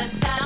the sun.